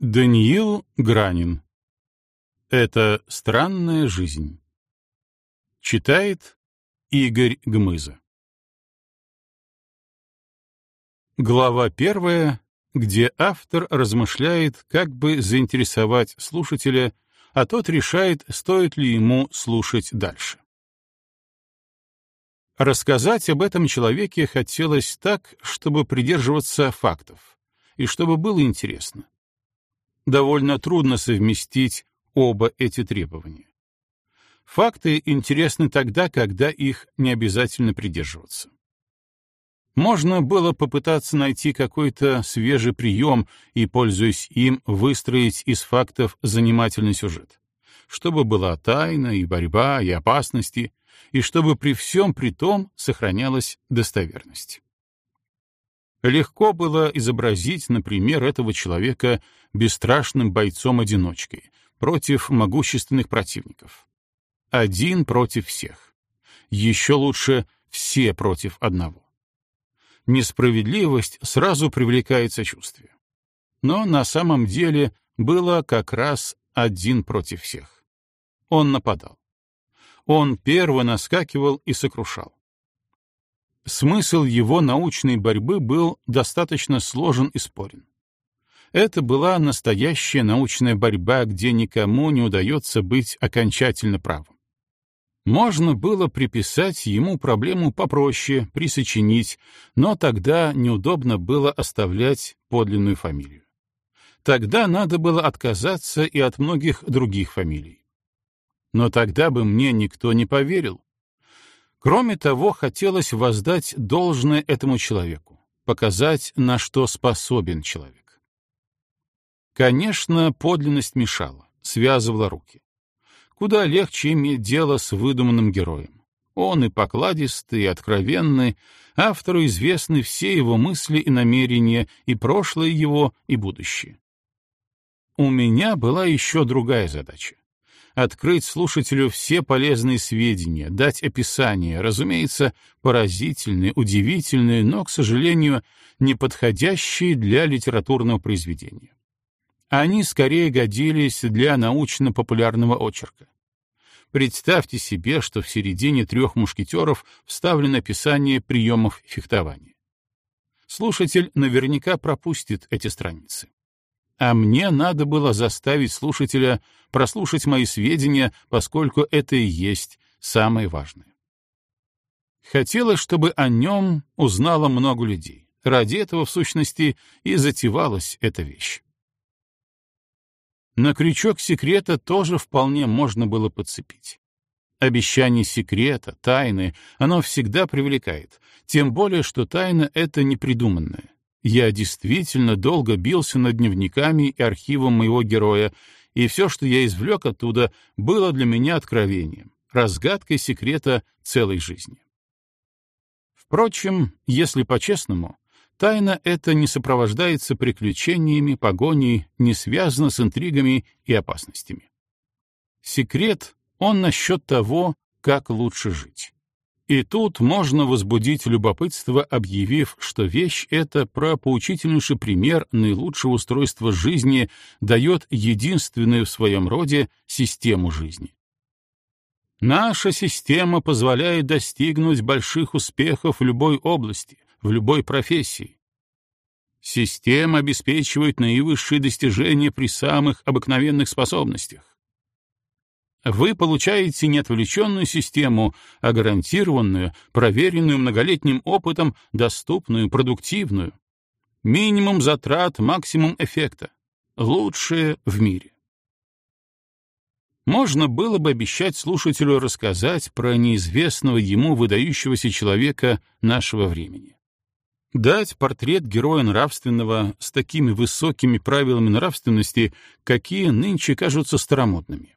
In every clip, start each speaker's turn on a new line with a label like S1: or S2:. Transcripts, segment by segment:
S1: Даниил Гранин. Это странная жизнь. Читает Игорь Гмыза. Глава первая, где автор размышляет, как бы заинтересовать слушателя, а тот решает, стоит ли ему слушать дальше. Рассказать об этом человеке хотелось так, чтобы придерживаться фактов, и чтобы было интересно довольно трудно совместить оба эти требования. Факты интересны тогда, когда их не обязательно придерживаться. Можно было попытаться найти какой-то свежий прием и, пользуясь им, выстроить из фактов занимательный сюжет, чтобы была тайна и борьба, и опасности, и чтобы при всем при том сохранялась достоверность. Легко было изобразить, например, этого человека бесстрашным бойцом-одиночкой против могущественных противников. Один против всех. Еще лучше все против одного. Несправедливость сразу привлекает сочувствие. Но на самом деле было как раз один против всех. Он нападал. Он перво наскакивал и сокрушал. Смысл его научной борьбы был достаточно сложен и спорен. Это была настоящая научная борьба, где никому не удается быть окончательно правым. Можно было приписать ему проблему попроще, присочинить, но тогда неудобно было оставлять подлинную фамилию. Тогда надо было отказаться и от многих других фамилий. Но тогда бы мне никто не поверил, Кроме того, хотелось воздать должное этому человеку, показать, на что способен человек. Конечно, подлинность мешала, связывала руки. Куда легче иметь дело с выдуманным героем. Он и покладистый, и откровенный, автору известны все его мысли и намерения, и прошлое его, и будущее. У меня была еще другая задача открыть слушателю все полезные сведения, дать описание, разумеется, поразительные, удивительные, но, к сожалению, неподходящие для литературного произведения. Они скорее годились для научно-популярного очерка. Представьте себе, что в середине трех мушкетеров вставлено описание приемов фехтования. Слушатель наверняка пропустит эти страницы а мне надо было заставить слушателя прослушать мои сведения, поскольку это и есть самое важное. Хотелось, чтобы о нем узнало много людей. Ради этого, в сущности, и затевалась эта вещь. На крючок секрета тоже вполне можно было подцепить. Обещание секрета, тайны, оно всегда привлекает, тем более, что тайна — это непридуманная. Я действительно долго бился над дневниками и архивом моего героя, и все, что я извлек оттуда, было для меня откровением, разгадкой секрета целой жизни. Впрочем, если по-честному, тайна эта не сопровождается приключениями, погоней, не связана с интригами и опасностями. Секрет, он насчет того, как лучше жить. И тут можно возбудить любопытство, объявив, что вещь эта про поучительнейший пример наилучшего устройства жизни дает единственную в своем роде систему жизни. Наша система позволяет достигнуть больших успехов в любой области, в любой профессии. Система обеспечивает наивысшие достижения при самых обыкновенных способностях. Вы получаете не отвлеченную систему, а гарантированную, проверенную многолетним опытом, доступную, продуктивную. Минимум затрат, максимум эффекта. Лучшее в мире. Можно было бы обещать слушателю рассказать про неизвестного ему выдающегося человека нашего времени. Дать портрет героя нравственного с такими высокими правилами нравственности, какие нынче кажутся старомодными.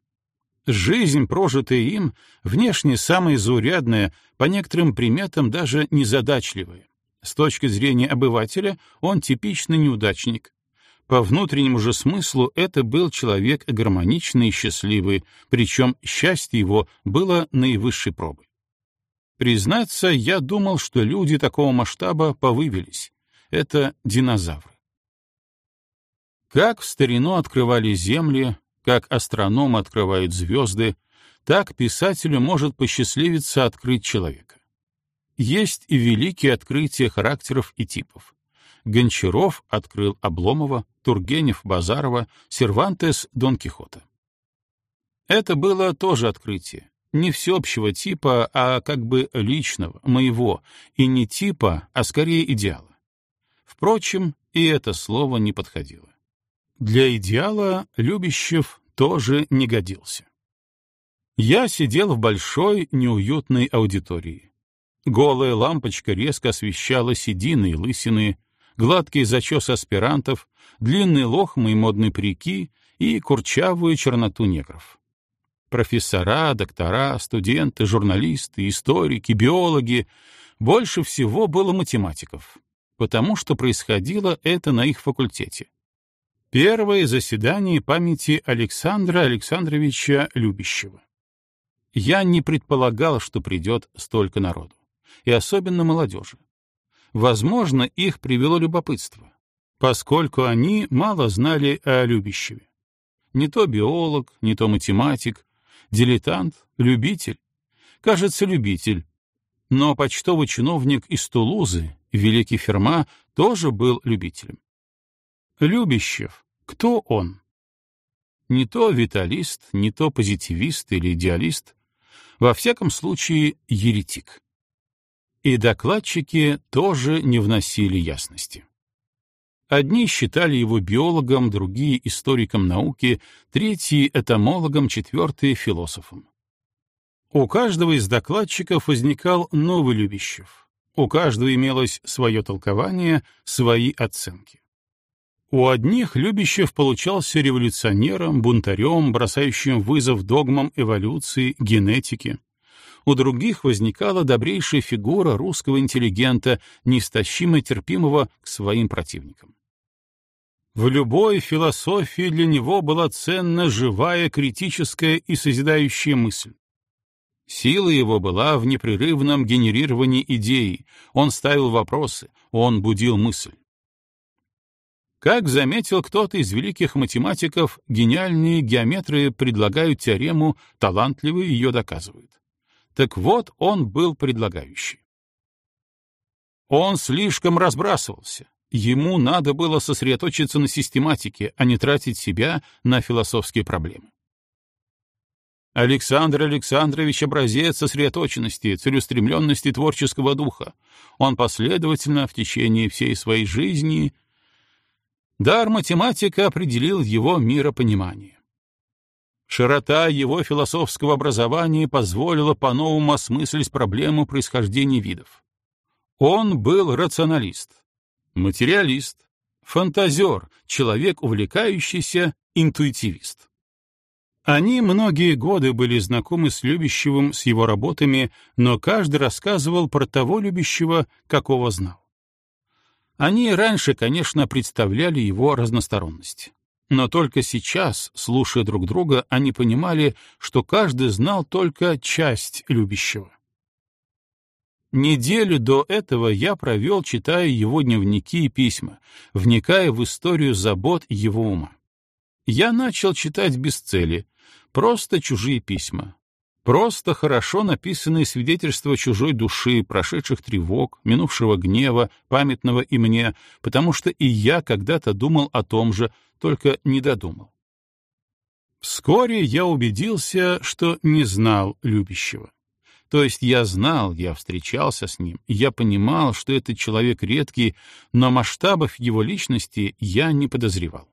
S1: Жизнь, прожитая им, внешне самая заурядная, по некоторым приметам даже незадачливая. С точки зрения обывателя он типичный неудачник. По внутреннему же смыслу это был человек гармоничный и счастливый, причем счастье его было наивысшей пробой. Признаться, я думал, что люди такого масштаба повывелись. Это динозавры. Как в старину открывали земли, как астрономы открывают звезды, так писателю может посчастливиться открыть человека. Есть и великие открытия характеров и типов. Гончаров открыл Обломова, Тургенев — Базарова, Сервантес — Дон Кихота. Это было тоже открытие. Не всеобщего типа, а как бы личного, моего, и не типа, а скорее идеала. Впрочем, и это слово не подходило. Для идеала Любящев тоже не годился. Я сидел в большой, неуютной аудитории. Голая лампочка резко освещала седины и лысины, гладкий зачес аспирантов, длинные лохмы и модные парики и курчавую черноту негров. Профессора, доктора, студенты, журналисты, историки, биологи — больше всего было математиков, потому что происходило это на их факультете. Первое заседание памяти Александра Александровича Любящего. Я не предполагал, что придет столько народу, и особенно молодежи. Возможно, их привело любопытство, поскольку они мало знали о Любящеве. Не то биолог, не то математик, дилетант, любитель. Кажется, любитель. Но почтовый чиновник из Тулузы, великий Ферма, тоже был любителем. Любящев. Кто он? Не то виталист, не то позитивист или идеалист. Во всяком случае, еретик и докладчики тоже не вносили ясности. Одни считали его биологом, другие — историком науки, третьи — этомологом, четвертые — философом. У каждого из докладчиков возникал новый Любящев. У каждого имелось свое толкование, свои оценки. У одних Любящев получался революционером, бунтарем, бросающим вызов догмам эволюции, генетики у других возникала добрейшая фигура русского интеллигента, неистощимо терпимого к своим противникам. В любой философии для него была ценна живая, критическая и созидающая мысль. Сила его была в непрерывном генерировании идей, он ставил вопросы, он будил мысль. Как заметил кто-то из великих математиков, гениальные геометры предлагают теорему, талантливые ее доказывают. Так вот, он был предлагающий. Он слишком разбрасывался. Ему надо было сосредоточиться на систематике, а не тратить себя на философские проблемы. Александр Александрович — образец сосредоточенности, целеустремленности творческого духа. Он последовательно в течение всей своей жизни... Дар математика определил его миропонимание. Широта его философского образования позволила по-новому осмыслить проблему происхождения видов. Он был рационалист, материалист, фантазер, человек, увлекающийся, интуитивист. Они многие годы были знакомы с Любящевым, с его работами, но каждый рассказывал про того Любящего, какого знал. Они раньше, конечно, представляли его разносторонность. Но только сейчас, слушая друг друга, они понимали, что каждый знал только часть любящего. Неделю до этого я провел, читая его дневники и письма, вникая в историю забот его ума. Я начал читать без цели, просто чужие письма, Просто хорошо написанные свидетельства чужой души, прошедших тревог, минувшего гнева, памятного и мне, потому что и я когда-то думал о том же, только не додумал. Вскоре я убедился, что не знал любящего. То есть я знал, я встречался с ним, я понимал, что это человек редкий, но масштабов его личности я не подозревал.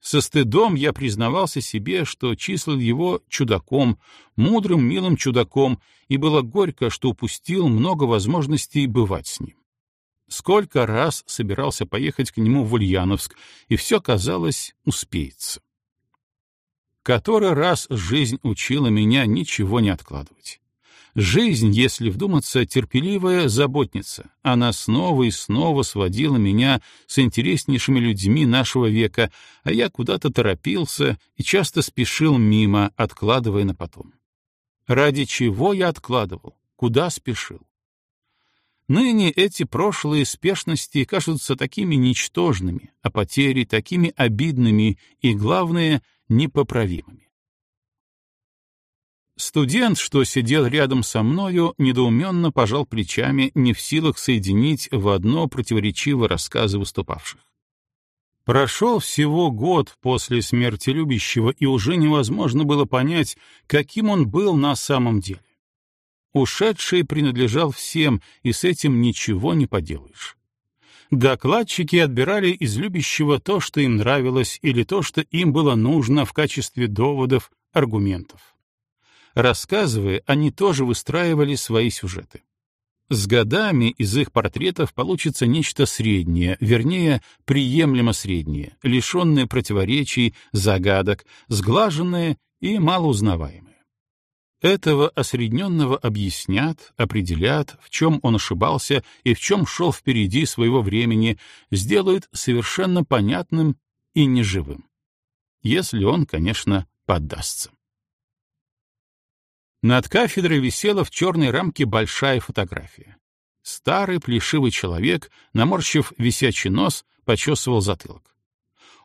S1: Со стыдом я признавался себе, что числил его чудаком, мудрым, милым чудаком, и было горько, что упустил много возможностей бывать с ним. Сколько раз собирался поехать к нему в Ульяновск, и все, казалось, успеется. Который раз жизнь учила меня ничего не откладывать. Жизнь, если вдуматься, терпеливая заботница. Она снова и снова сводила меня с интереснейшими людьми нашего века, а я куда-то торопился и часто спешил мимо, откладывая на потом. Ради чего я откладывал? Куда спешил? Ныне эти прошлые спешности кажутся такими ничтожными, а потери такими обидными и, главное, непоправимыми. Студент, что сидел рядом со мною, недоуменно пожал плечами, не в силах соединить в одно противоречивые рассказы выступавших. Прошел всего год после смерти любящего, и уже невозможно было понять, каким он был на самом деле. Ушедший принадлежал всем, и с этим ничего не поделаешь. Докладчики отбирали из любящего то, что им нравилось, или то, что им было нужно в качестве доводов, аргументов. Рассказывая, они тоже выстраивали свои сюжеты. С годами из их портретов получится нечто среднее, вернее, приемлемо среднее, лишенное противоречий, загадок, сглаженное и малоузнаваемое. Этого осредненного объяснят, определят, в чем он ошибался и в чем шел впереди своего времени, сделают совершенно понятным и неживым. Если он, конечно, поддастся. Над кафедрой висела в черной рамке большая фотография. Старый плешивый человек, наморщив висячий нос, почесывал затылок.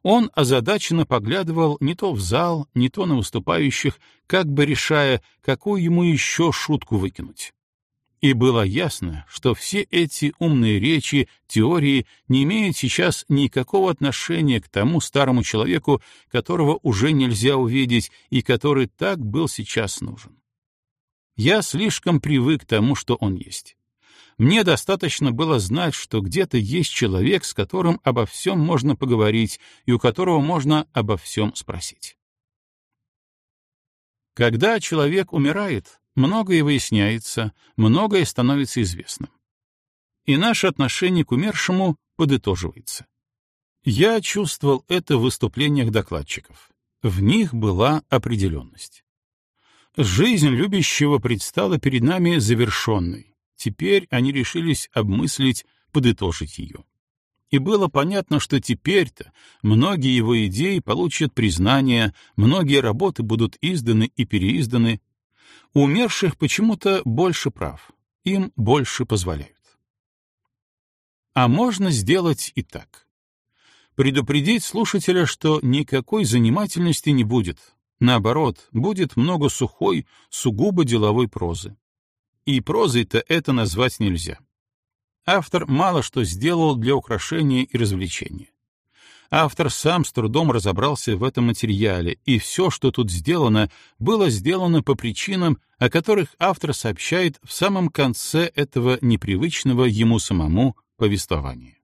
S1: Он озадаченно поглядывал не то в зал, не то на выступающих, как бы решая, какую ему еще шутку выкинуть. И было ясно, что все эти умные речи, теории не имеют сейчас никакого отношения к тому старому человеку, которого уже нельзя увидеть и который так был сейчас нужен. Я слишком привык к тому, что он есть. Мне достаточно было знать, что где-то есть человек, с которым обо всем можно поговорить и у которого можно обо всем спросить. Когда человек умирает, многое выясняется, многое становится известным. И наше отношение к умершему подытоживается. Я чувствовал это в выступлениях докладчиков. В них была определенность. Жизнь любящего предстала перед нами завершенной, Теперь они решились обмыслить, подытожить ее. И было понятно, что теперь-то многие его идеи получат признание, многие работы будут изданы и переизданы. Умерших почему-то больше прав, им больше позволяют. А можно сделать и так. Предупредить слушателя, что никакой занимательности не будет. Наоборот, будет много сухой, сугубо деловой прозы и прозой-то это назвать нельзя. Автор мало что сделал для украшения и развлечения. Автор сам с трудом разобрался в этом материале, и все, что тут сделано, было сделано по причинам, о которых автор сообщает в самом конце этого непривычного ему самому повествования.